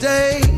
day.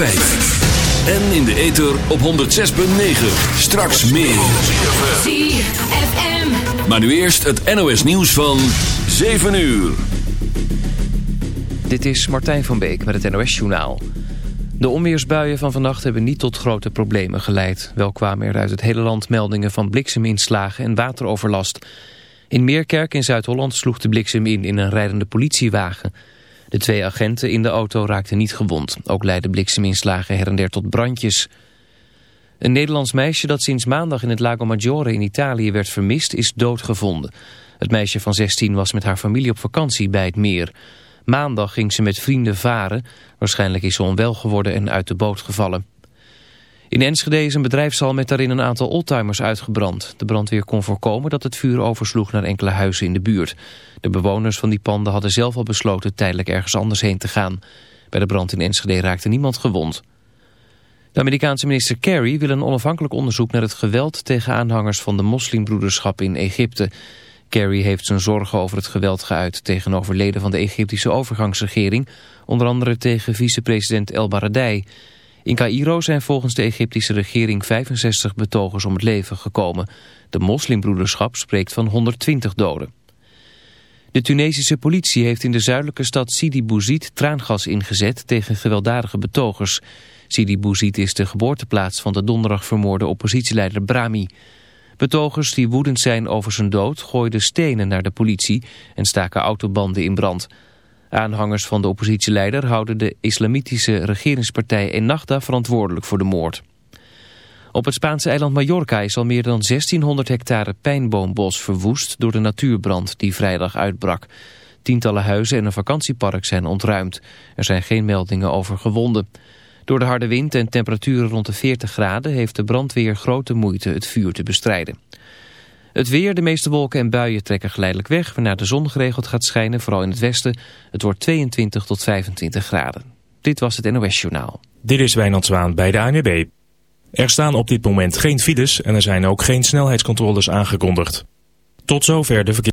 En in de ether op 106.9. Straks meer. ZFM. Maar nu eerst het NOS nieuws van 7 uur. Dit is Martijn van Beek met het NOS-journaal. De onweersbuien van vannacht hebben niet tot grote problemen geleid. Wel kwamen er uit het hele land meldingen van blikseminslagen en wateroverlast. In Meerkerk in Zuid-Holland sloeg de bliksem in in een rijdende politiewagen. De twee agenten in de auto raakten niet gewond. Ook leidden blikseminslagen her en der tot brandjes. Een Nederlands meisje dat sinds maandag in het Lago Maggiore in Italië werd vermist is doodgevonden. Het meisje van 16 was met haar familie op vakantie bij het meer. Maandag ging ze met vrienden varen. Waarschijnlijk is ze onwel geworden en uit de boot gevallen. In Enschede is een bedrijfshal met daarin een aantal oldtimers uitgebrand. De brandweer kon voorkomen dat het vuur oversloeg naar enkele huizen in de buurt. De bewoners van die panden hadden zelf al besloten tijdelijk ergens anders heen te gaan. Bij de brand in Enschede raakte niemand gewond. De Amerikaanse minister Kerry wil een onafhankelijk onderzoek naar het geweld tegen aanhangers van de moslimbroederschap in Egypte. Kerry heeft zijn zorgen over het geweld geuit tegenover leden van de Egyptische overgangsregering, onder andere tegen vicepresident El Baradei. In Cairo zijn volgens de Egyptische regering 65 betogers om het leven gekomen. De moslimbroederschap spreekt van 120 doden. De Tunesische politie heeft in de zuidelijke stad Sidi Bouzid traangas ingezet tegen gewelddadige betogers. Sidi Bouzid is de geboorteplaats van de donderdag vermoorde oppositieleider Brahmi. Betogers die woedend zijn over zijn dood gooiden stenen naar de politie en staken autobanden in brand. Aanhangers van de oppositieleider houden de islamitische regeringspartij Ennahda verantwoordelijk voor de moord. Op het Spaanse eiland Mallorca is al meer dan 1600 hectare pijnboombos verwoest door de natuurbrand die vrijdag uitbrak. Tientallen huizen en een vakantiepark zijn ontruimd. Er zijn geen meldingen over gewonden. Door de harde wind en temperaturen rond de 40 graden heeft de brandweer grote moeite het vuur te bestrijden. Het weer, de meeste wolken en buien trekken geleidelijk weg, waarna de zon geregeld gaat schijnen, vooral in het westen. Het wordt 22 tot 25 graden. Dit was het NOS Journaal. Dit is Wijnand Zwaan bij de ANWB. Er staan op dit moment geen files en er zijn ook geen snelheidscontroles aangekondigd. Tot zover de verkeer.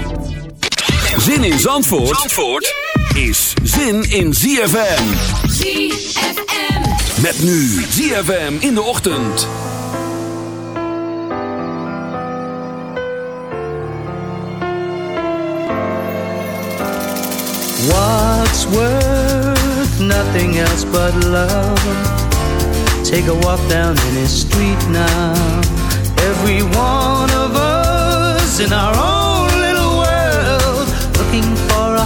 Zin in Zandvoort, Zandvoort is zin in ZFM. ZFM. Met nu ZFM in de ochtend. What's worth nothing else but love? Take a walk down any street now. Every one of us in our own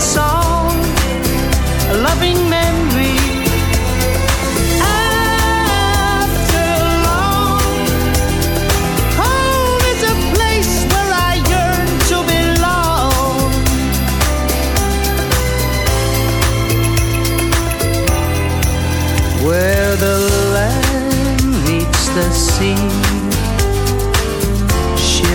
Song. A loving memory.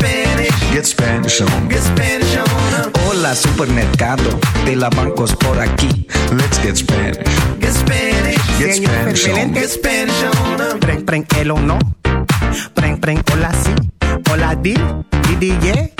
Get Spanish, Get Spanish on. get Spanish on. Hola supermercado de la bancos por aquí. Let's get Spanish. Get Spanish, Get Spanish on. get Spanish on. Preng, preng, el o no. Preng, preng, hola si. Hola di, di, di, yeah.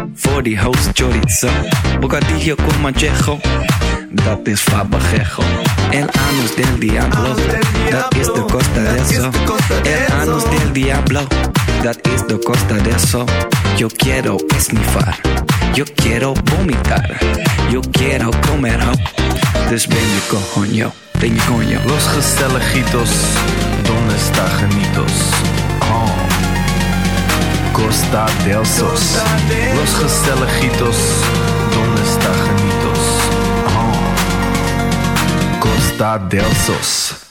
Forijo's chorizo, bocadillo con manchejo. Dat is fabajejo. El anus del diablo. Dat is de costa de eso. El anus del diablo. Dat is de costa de eso. Yo quiero esnifar. Yo quiero vomitar. Yo quiero comer. Dus ben je coño. Ben je coño. Los gezelligitos. Donde está genitos? Oh. Costa del Sos. Los Gestelejitos, donde está Oh. Costa Delsos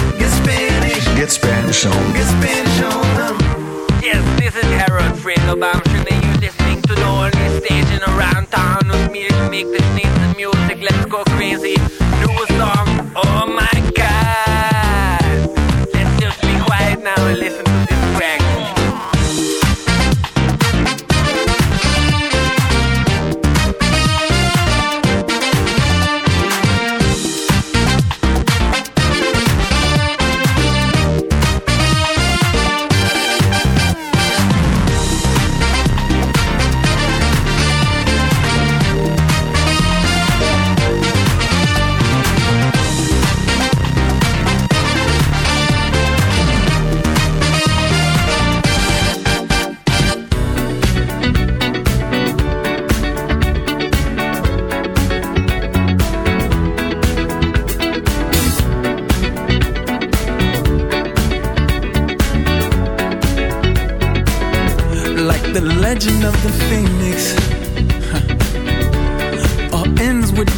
Get Spanish. Get Spanish on. Get Spanish on. Yes, this is I'm sure that you're listening to the only stage around town? With me to make the sneeze and music. Let's go crazy. Do a song. Oh my god. Let's just be quiet now and listen to this track.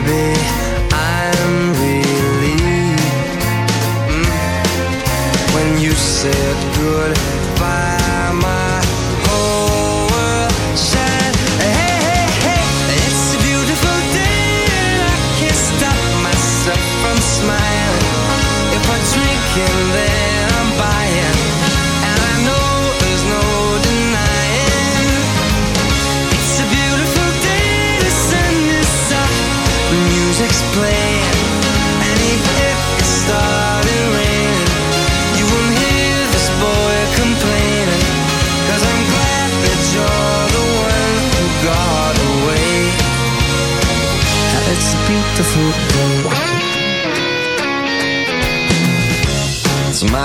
baby.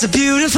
It's a beautiful